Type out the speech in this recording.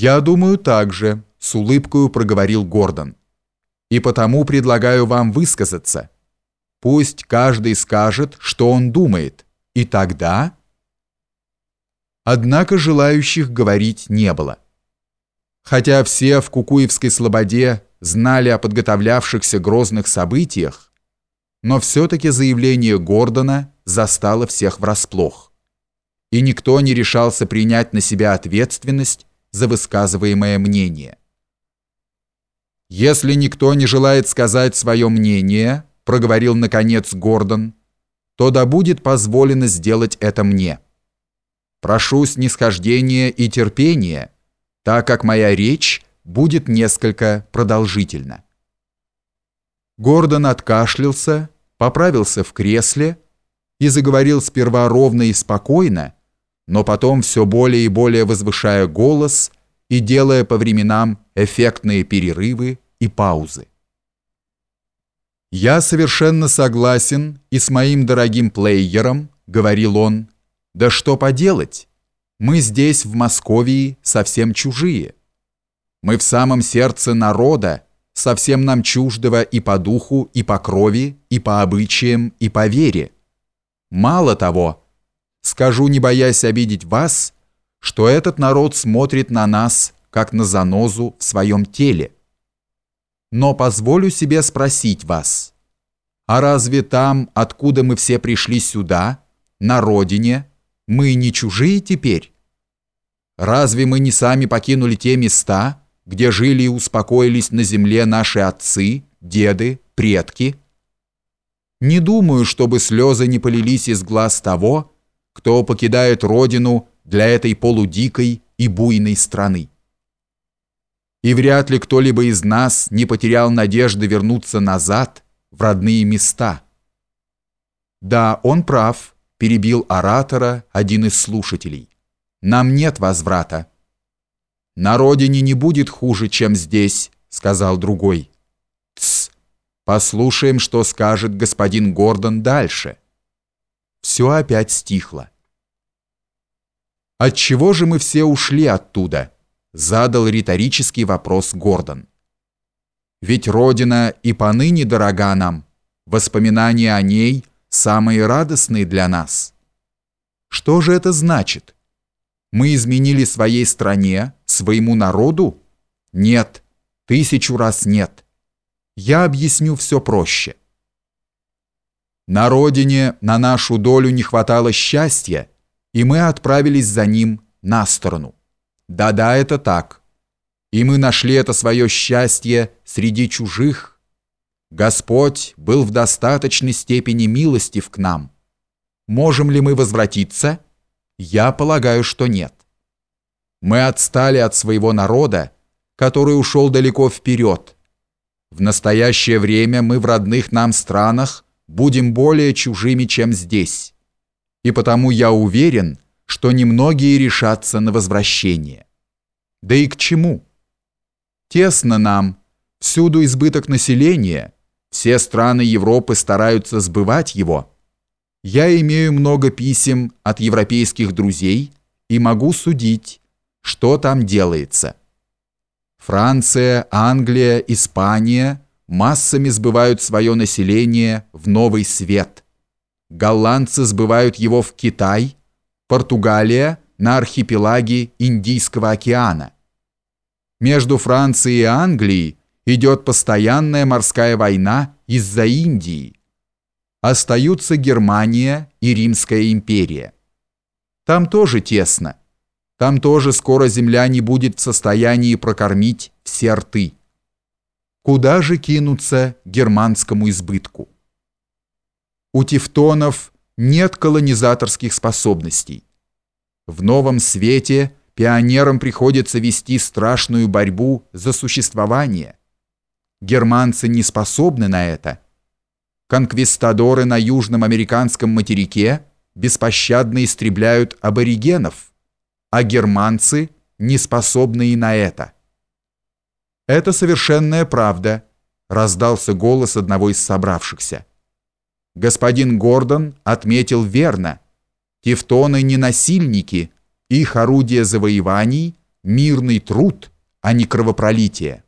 «Я думаю так же», — с улыбкою проговорил Гордон. «И потому предлагаю вам высказаться. Пусть каждый скажет, что он думает, и тогда...» Однако желающих говорить не было. Хотя все в Кукуевской слободе знали о подготовлявшихся грозных событиях, но все-таки заявление Гордона застало всех врасплох, и никто не решался принять на себя ответственность за высказываемое мнение. «Если никто не желает сказать свое мнение», проговорил наконец Гордон, то да будет позволено сделать это мне. Прошу снисхождения и терпения, так как моя речь будет несколько продолжительна. Гордон откашлялся, поправился в кресле и заговорил сперва ровно и спокойно, но потом все более и более возвышая голос и делая по временам эффектные перерывы и паузы. «Я совершенно согласен и с моим дорогим плеером», — говорил он. «Да что поделать? Мы здесь, в Московии, совсем чужие. Мы в самом сердце народа, совсем нам чуждого и по духу, и по крови, и по обычаям, и по вере. Мало того, Скажу, не боясь обидеть вас, что этот народ смотрит на нас, как на занозу в своем теле. Но позволю себе спросить вас, а разве там, откуда мы все пришли сюда, на родине, мы не чужие теперь? Разве мы не сами покинули те места, где жили и успокоились на земле наши отцы, деды, предки? Не думаю, чтобы слезы не полились из глаз того, кто покидает родину для этой полудикой и буйной страны. И вряд ли кто-либо из нас не потерял надежды вернуться назад в родные места. Да, он прав, перебил оратора один из слушателей. Нам нет возврата. На родине не будет хуже, чем здесь, сказал другой. Тс, послушаем, что скажет господин Гордон дальше все опять стихло. «Отчего же мы все ушли оттуда?» – задал риторический вопрос Гордон. «Ведь Родина и поныне дорога нам, воспоминания о ней самые радостные для нас. Что же это значит? Мы изменили своей стране, своему народу? Нет, тысячу раз нет. Я объясню все проще». На родине на нашу долю не хватало счастья, и мы отправились за ним на сторону. Да-да, это так. И мы нашли это свое счастье среди чужих. Господь был в достаточной степени милостив к нам. Можем ли мы возвратиться? Я полагаю, что нет. Мы отстали от своего народа, который ушел далеко вперед. В настоящее время мы в родных нам странах будем более чужими, чем здесь. И потому я уверен, что немногие решатся на возвращение. Да и к чему? Тесно нам, всюду избыток населения, все страны Европы стараются сбывать его. Я имею много писем от европейских друзей и могу судить, что там делается. Франция, Англия, Испания – массами сбывают свое население в новый свет. Голландцы сбывают его в Китай, Португалия на архипелаге Индийского океана. Между Францией и Англией идет постоянная морская война из-за Индии. Остаются Германия и Римская империя. Там тоже тесно. Там тоже скоро земля не будет в состоянии прокормить все рты. Куда же кинуться германскому избытку? У тевтонов нет колонизаторских способностей. В новом свете пионерам приходится вести страшную борьбу за существование. Германцы не способны на это. Конквистадоры на южном американском материке беспощадно истребляют аборигенов, а германцы не способны и на это. «Это совершенная правда», — раздался голос одного из собравшихся. Господин Гордон отметил верно. Тевтоны не насильники, их орудие завоеваний мирный труд, а не кровопролитие.